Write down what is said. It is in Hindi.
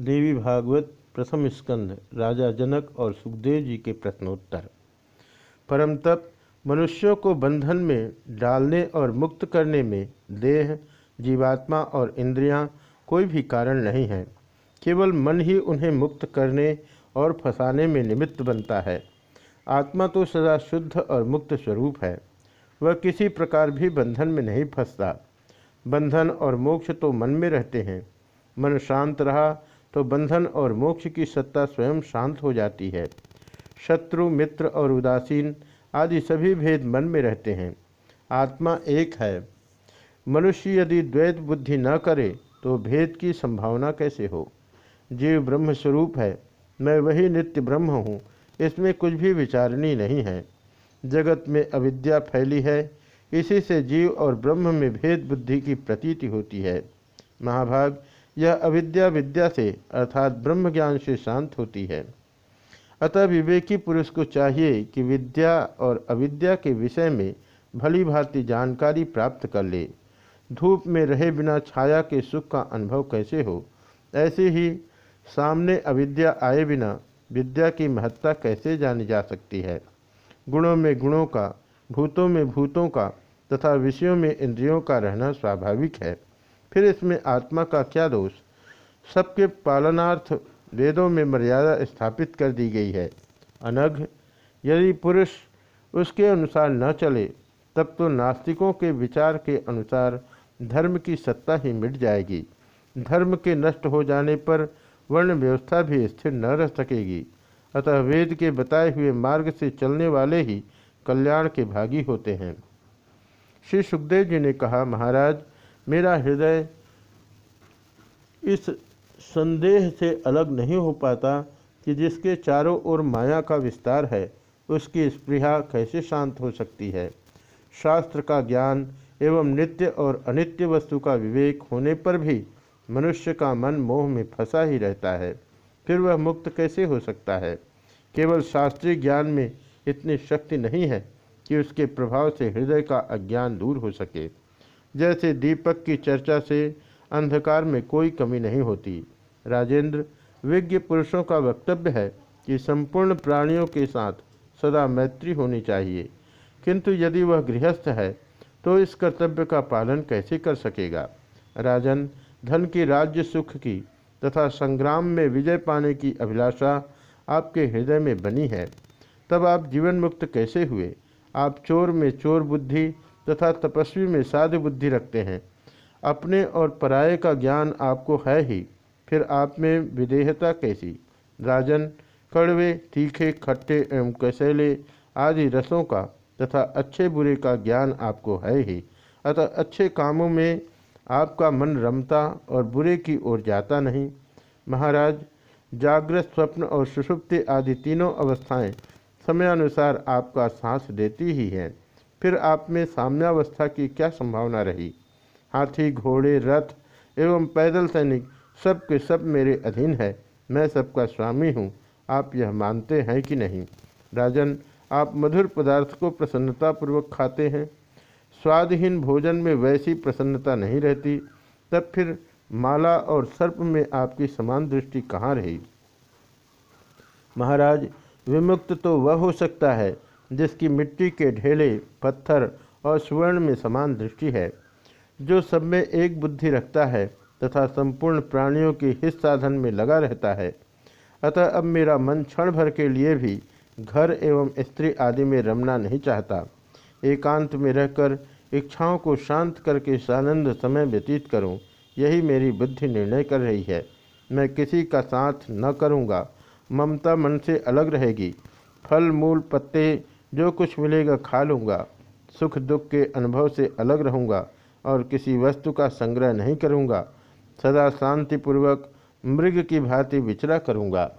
देवी भागवत प्रथम स्कंध, राजा जनक और सुखदेव जी के प्रश्नोत्तर। परम तप, मनुष्यों को बंधन में डालने और मुक्त करने में देह, जीवात्मा और इंद्रियाँ कोई भी कारण नहीं है। केवल मन ही उन्हें मुक्त करने और फंसाने में निमित्त बनता है। आत्मा तो सदा शुद्ध और मुक्त स्वरूप है। वह किसी प्रकार भी बंधन में नहीं फंसता। बंधन और मोक्ष तो मन में रहते हैं। मन शांत रहा तो बंधन और मोक्ष की सत्ता स्वयं शांत हो जाती है। शत्रु, मित्र और उदासीन आदि सभी भेद मन में रहते हैं। आत्मा एक है। मनुष्य यदि द्वैत बुद्धि न करे तो भेद की संभावना कैसे हो? जीव ब्रह्म स्वरूप है। मैं वही नित्य ब्रह्म हूँ। इसमें कुछ भी विचारणी नहीं है। जगत में अविद्या फैली है। इसी से जीव और ब्रह्म में भेद बुद्धि की प्रतीति होती है। महाभाग यह अविद्या विद्या से, अर्थात ब्रह्म ज्ञान से शांत होती है। अतः विवेकी पुरुष को चाहिए कि विद्या और अविद्या के विषय में भली भांति जानकारी प्राप्त कर ले। धूप में रहे बिना छाया के सुख का अनुभव कैसे हो? ऐसे ही सामने अविद्या आए बिना विद्या की महत्ता कैसे जानी जा सकती है? गुणों में गुणों का, भूतों में भूतों का तथा विषयों में इंद्रियों का रहना स्वाभाविक है। फिर इसमें आत्मा का क्या दोष? सबके पालनार्थ वेदों में मर्यादा स्थापित कर दी गई है। अनघ, यदि पुरुष उसके अनुसार न चले, तब तो नास्तिकों के विचार के अनुसार धर्म की सत्ता ही मिट जाएगी। धर्म के नष्ट हो जाने पर वर्ण व्यवस्था भी स्थिर न रह सकेगी। अतः वेद के बताए हुए मार्ग से चलने वाले ही कल्याण के भागी होते हैं। श्री सुखदेव जी ने कहा, महाराज मेरा हृदय इस संदेह से अलग नहीं हो पाता कि जिसके चारों ओर माया का विस्तार है, उसकी स्पृहा कैसे शांत हो सकती है? शास्त्र का ज्ञान एवं नित्य और अनित्य वस्तु का विवेक होने पर भी मनुष्य का मन मोह में फंसा ही रहता है। फिर वह मुक्त कैसे हो सकता है? केवल शास्त्रीय ज्ञान में इतनी शक्ति नहीं है कि उसके प्रभाव से हृदय का अज्ञान दूर हो सके। जैसे दीपक की चर्चा से अंधकार में कोई कमी नहीं होती। राजेंद्र, विज्ञ पुरुषों का वक्तव्य है कि संपूर्ण प्राणियों के साथ सदा मैत्री होनी चाहिए। किंतु यदि वह गृहस्थ है तो इस कर्तव्य का पालन कैसे कर सकेगा? राजन, धन की राज्य सुख की तथा संग्राम में विजय पाने की अभिलाषा आपके हृदय में बनी है। तब आप जीवन मुक्त कैसे हुए? आप चोर में चोर बुद्धि तथा तपस्वी में साधु बुद्धि रखते हैं। अपने और पराये का ज्ञान आपको है ही। फिर आप में विदेहता कैसी? राजन, कड़वे, तीखे, खट्टे एवं कसैले आदि रसों का तथा अच्छे बुरे का ज्ञान आपको है ही। अतः अच्छे कामों में आपका मन रमता और बुरे की ओर जाता नहीं। महाराज जागृत स्वप्न और सुषुप्ति आदि तीनों अवस्थाएँ समयानुसार आपका सांस देती ही हैं। फिर आप में साम्यावस्था की क्या संभावना रही? हाथी, घोड़े, रथ एवं पैदल सैनिक सब के सब मेरे अधीन है। मैं सबका स्वामी हूँ। आप यह मानते हैं कि नहीं? राजन, आप मधुर पदार्थ को प्रसन्नतापूर्वक खाते हैं। स्वादहीन भोजन में वैसी प्रसन्नता नहीं रहती। तब फिर माला और सर्प में आपकी समान दृष्टि कहाँ रही? महाराज, विमुक्त तो वह हो सकता है जिसकी मिट्टी के ढेले पत्थर और स्वर्ण में समान दृष्टि है जो सब में एक बुद्धि रखता है तथा संपूर्ण प्राणियों के हित साधन में लगा रहता है। अतः अब मेरा मन क्षण भर के लिए भी घर एवं स्त्री आदि में रमना नहीं चाहता। एकांत में रहकर इच्छाओं को शांत करके सानंद समय व्यतीत करूँ, यही मेरी बुद्धि निर्णय कर रही है। मैं किसी का साथ न करूँगा ममता मन से अलग रहेगी। फल मूल पत्ते जो कुछ मिलेगा खा लूँगा, सुख दुख के अनुभव से अलग रहूँगा और किसी वस्तु का संग्रह नहीं करूँगा, सदा शांतिपूर्वक मृग की भांति विचरा करूँगा।